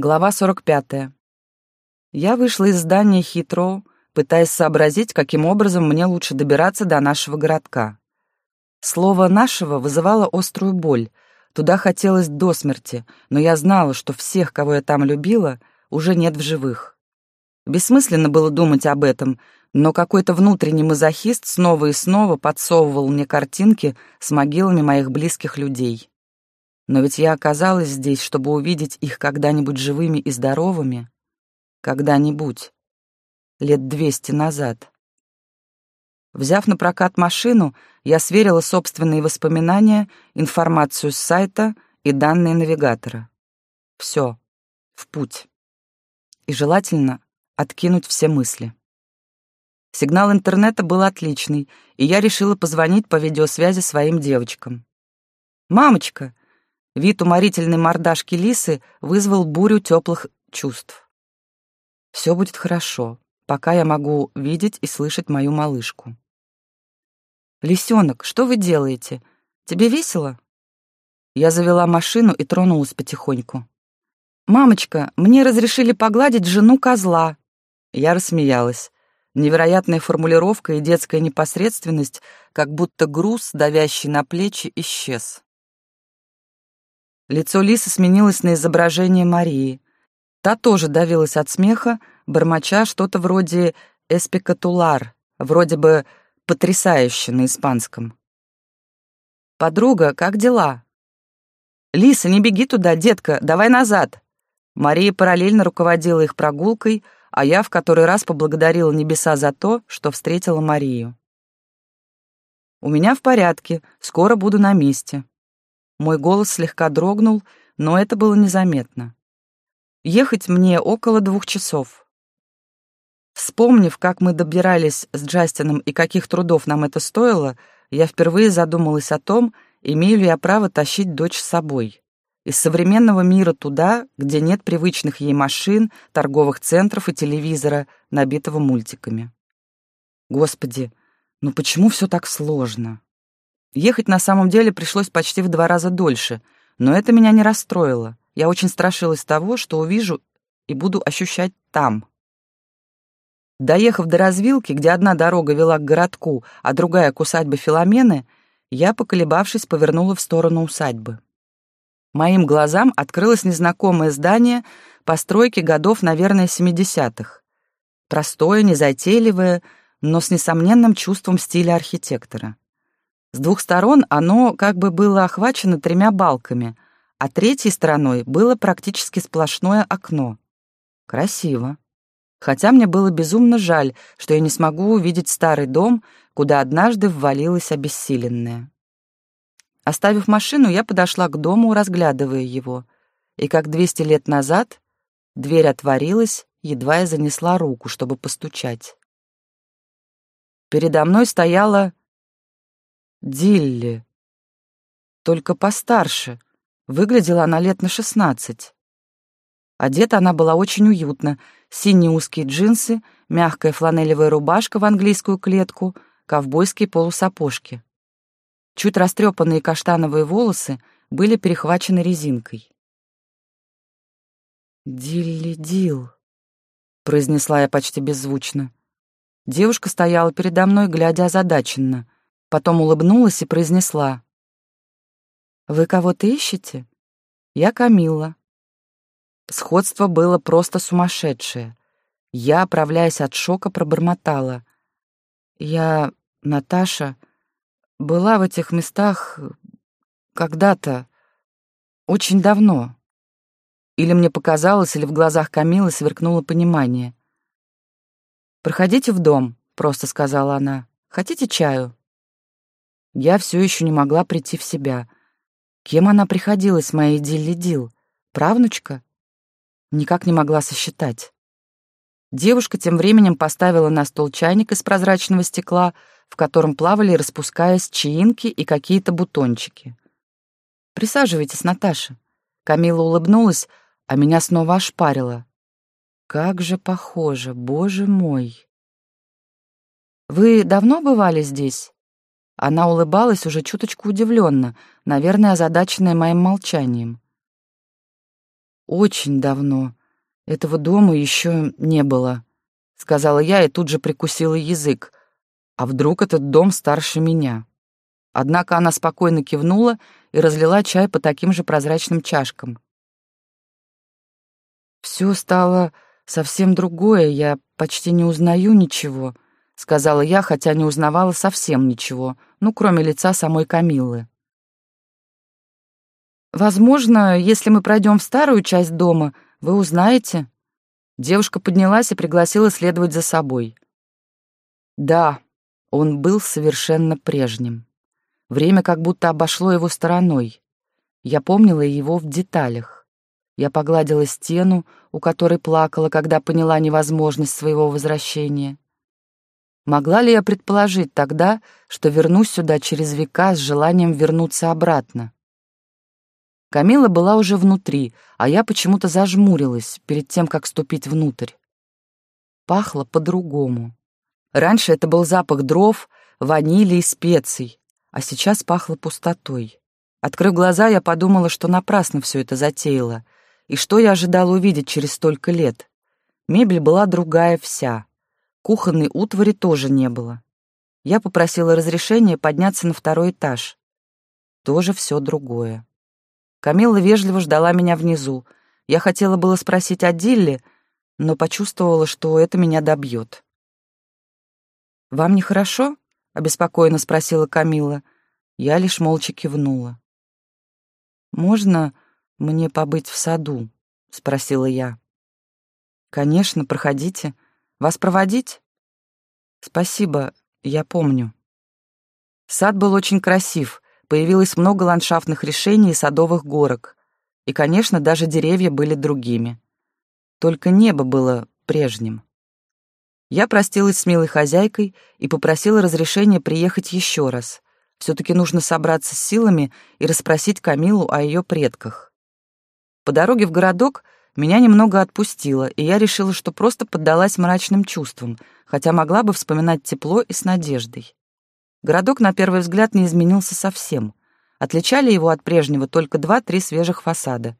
Глава 45. Я вышла из здания Хитроу, пытаясь сообразить, каким образом мне лучше добираться до нашего городка. Слово «нашего» вызывало острую боль. Туда хотелось до смерти, но я знала, что всех, кого я там любила, уже нет в живых. Бессмысленно было думать об этом, но какой-то внутренний мазохист снова и снова подсовывал мне картинки с могилами моих близких людей. Но ведь я оказалась здесь, чтобы увидеть их когда-нибудь живыми и здоровыми. Когда-нибудь. Лет двести назад. Взяв на прокат машину, я сверила собственные воспоминания, информацию с сайта и данные навигатора. Все. В путь. И желательно откинуть все мысли. Сигнал интернета был отличный, и я решила позвонить по видеосвязи своим девочкам. «Мамочка, Вид уморительной мордашки лисы вызвал бурю теплых чувств. Все будет хорошо, пока я могу видеть и слышать мою малышку. «Лисенок, что вы делаете? Тебе весело?» Я завела машину и тронулась потихоньку. «Мамочка, мне разрешили погладить жену козла». Я рассмеялась. Невероятная формулировка и детская непосредственность, как будто груз, давящий на плечи, исчез. Лицо Лисы сменилось на изображение Марии. Та тоже давилась от смеха, бормоча что-то вроде «espectacular», вроде бы «потрясающе» на испанском. «Подруга, как дела?» «Лиса, не беги туда, детка, давай назад!» Мария параллельно руководила их прогулкой, а я в который раз поблагодарила небеса за то, что встретила Марию. «У меня в порядке, скоро буду на месте», мой голос слегка дрогнул, но это было незаметно. Ехать мне около двух часов. Вспомнив, как мы добирались с Джастином и каких трудов нам это стоило, я впервые задумалась о том, имею ли я право тащить дочь с собой. Из современного мира туда, где нет привычных ей машин, торговых центров и телевизора, набитого мультиками. Господи, ну почему все так сложно? Ехать на самом деле пришлось почти в два раза дольше, но это меня не расстроило. Я очень страшилась того, что увижу и буду ощущать там. Доехав до развилки, где одна дорога вела к городку, а другая к усадьбе Филомены, я, поколебавшись, повернула в сторону усадьбы. Моим глазам открылось незнакомое здание постройки годов, наверное, 70-х. Простое, незатейливое, но с несомненным чувством стиля архитектора. С двух сторон оно как бы было охвачено тремя балками, а третьей стороной было практически сплошное окно. Красиво. Хотя мне было безумно жаль, что я не смогу увидеть старый дом, куда однажды ввалилась обессиленная. Оставив машину, я подошла к дому, разглядывая его. И как двести лет назад дверь отворилась, едва я занесла руку, чтобы постучать. Передо мной стояла Дилли. Только постарше. Выглядела она лет на шестнадцать. Одета она была очень уютно. Синие узкие джинсы, мягкая фланелевая рубашка в английскую клетку, ковбойские полусапожки. Чуть растрепанные каштановые волосы были перехвачены резинкой. «Дилли Дил», — произнесла я почти беззвучно. Девушка стояла передо мной, глядя озадаченно — Потом улыбнулась и произнесла. «Вы кого-то ищете? Я Камилла». Сходство было просто сумасшедшее. Я, оправляясь от шока, пробормотала. «Я, Наташа, была в этих местах когда-то, очень давно». Или мне показалось, или в глазах Камилы сверкнуло понимание. «Проходите в дом», — просто сказала она. «Хотите чаю?» Я все еще не могла прийти в себя. Кем она приходилась, моей Дилли-Дил? Правнучка? Никак не могла сосчитать. Девушка тем временем поставила на стол чайник из прозрачного стекла, в котором плавали, распускаясь, чаинки и какие-то бутончики. «Присаживайтесь, Наташа». Камила улыбнулась, а меня снова ошпарила. «Как же похоже, боже мой!» «Вы давно бывали здесь?» Она улыбалась уже чуточку удивленно, наверное, озадаченная моим молчанием. очень давно. Этого дома еще не было», — сказала я и тут же прикусила язык. «А вдруг этот дом старше меня?» Однако она спокойно кивнула и разлила чай по таким же прозрачным чашкам. «Все стало совсем другое, я почти не узнаю ничего», — сказала я, хотя не узнавала совсем ничего, ну, кроме лица самой Камиллы. «Возможно, если мы пройдем в старую часть дома, вы узнаете». Девушка поднялась и пригласила следовать за собой. Да, он был совершенно прежним. Время как будто обошло его стороной. Я помнила его в деталях. Я погладила стену, у которой плакала, когда поняла невозможность своего возвращения. Могла ли я предположить тогда, что вернусь сюда через века с желанием вернуться обратно? Камила была уже внутри, а я почему-то зажмурилась перед тем, как ступить внутрь. Пахло по-другому. Раньше это был запах дров, ванили и специй, а сейчас пахло пустотой. Открыв глаза, я подумала, что напрасно все это затеяла. И что я ожидала увидеть через столько лет? Мебель была другая вся. Кухонной утвари тоже не было. Я попросила разрешения подняться на второй этаж. Тоже все другое. Камилла вежливо ждала меня внизу. Я хотела было спросить о Дилле, но почувствовала, что это меня добьет. «Вам нехорошо?» обеспокоенно спросила Камила. Я лишь молча кивнула. Можно мне побыть в саду? спросила я. Конечно, проходите. Вас проводить? Спасибо, я помню. Сад был очень красив, появилось много ландшафтных решений и садовых горок. И, конечно, даже деревья были другими. Только небо было прежним. Я простилась с милой хозяйкой и попросила разрешения приехать еще раз. Все-таки нужно собраться с силами и расспросить Камилу о ее предках. По дороге в городок меня немного отпустило, и я решила, что просто поддалась мрачным чувствам, хотя могла бы вспоминать тепло и с надеждой. Городок на первый взгляд не изменился совсем. Отличали его от прежнего только два-три свежих фасада.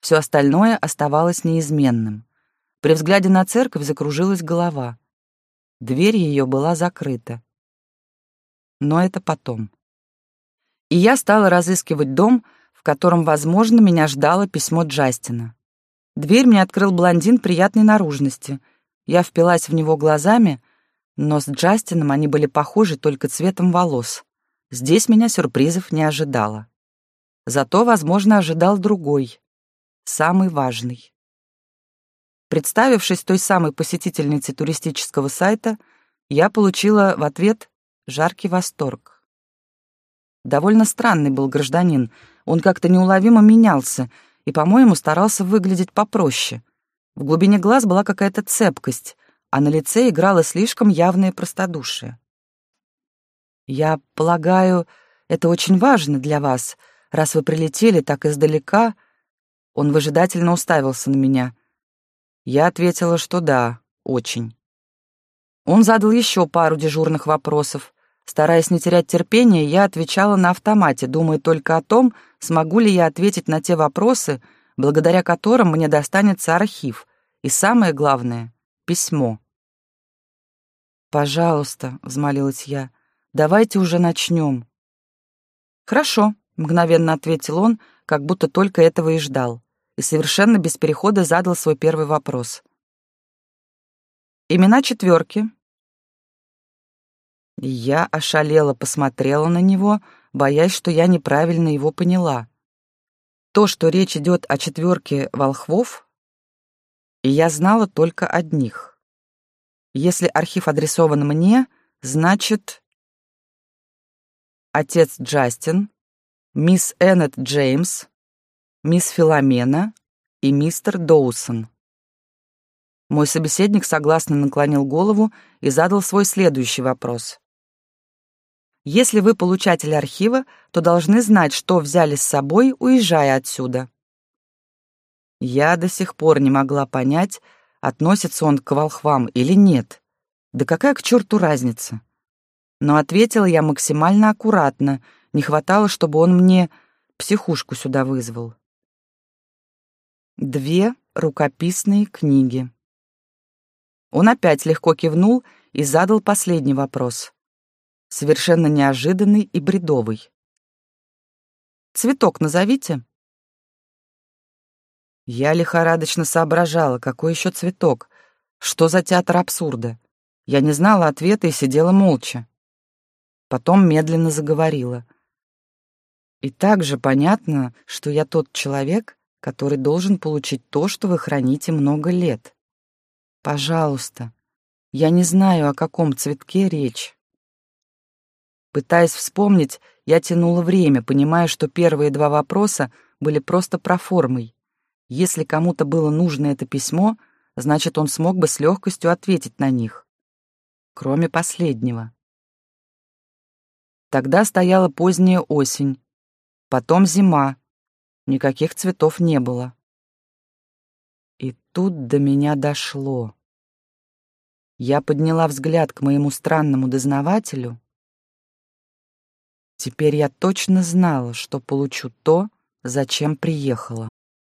Все остальное оставалось неизменным. При взгляде на церковь закружилась голова. Дверь ее была закрыта. Но это потом. И я стала разыскивать дом, в котором, возможно, меня ждало письмо Джастина. Дверь мне открыл блондин приятной наружности. Я впилась в него глазами, но с Джастином они были похожи только цветом волос. Здесь меня сюрпризов не ожидало. Зато, возможно, ожидал другой, самый важный. Представившись той самой посетительницей туристического сайта, я получила в ответ жаркий восторг. Довольно странный был гражданин, он как-то неуловимо менялся и, по-моему, старался выглядеть попроще. В глубине глаз была какая-то цепкость, а на лице играло слишком явное простодушие. «Я полагаю, это очень важно для вас, раз вы прилетели так издалека...» Он выжидательно уставился на меня — я ответила, что да, очень. Он задал еще пару дежурных вопросов. Стараясь не терять терпения, я отвечала на автомате, думая только о том, смогу ли я ответить на те вопросы, благодаря которым мне достанется архив, и самое главное — письмо. «Пожалуйста», — взмолилась я, — «давайте уже начнем». «Хорошо», — мгновенно ответил он, как будто только этого и ждал и совершенно без перехода задал свой первый вопрос. «Имена четверки?» Я ошалела посмотрела на него, боясь, что я неправильно его поняла. То, что речь идет о четверке волхвов, и я знала только одних. Если архив адресован мне, значит... Отец Джастин, мисс Эннет Джеймс, мисс Филомена и мистер Доусон. Мой собеседник согласно наклонил голову и задал свой следующий вопрос. Если вы получатель архива, то должны знать, что взяли с собой, уезжая отсюда. Я до сих пор не могла понять, относится он к волхвам или нет. Да какая к черту разница? Но ответила я максимально аккуратно, не хватало, чтобы он мне психушку сюда вызвал. Две рукописные книги. Он опять легко кивнул и задал последний вопрос. Совершенно неожиданный и бредовый. «Цветок назовите». Я лихорадочно соображала, какой еще цветок, что за театр абсурда. Я не знала ответа и сидела молча. Потом медленно заговорила. И также понятно, что я тот человек, который должен получить то, что вы храните много лет. Пожалуйста, я не знаю, о каком цветке речь. Пытаясь вспомнить, я тянула время, понимая, что первые два вопроса были просто проформой. Если кому-то было нужно это письмо, значит, он смог бы с легкостью ответить на них. Кроме последнего. Тогда стояла поздняя осень, потом зима, никаких цветов не было. И тут до меня дошло. Я подняла взгляд к моему странному дознавателю. Теперь я точно знала, что получу то, зачем приехала.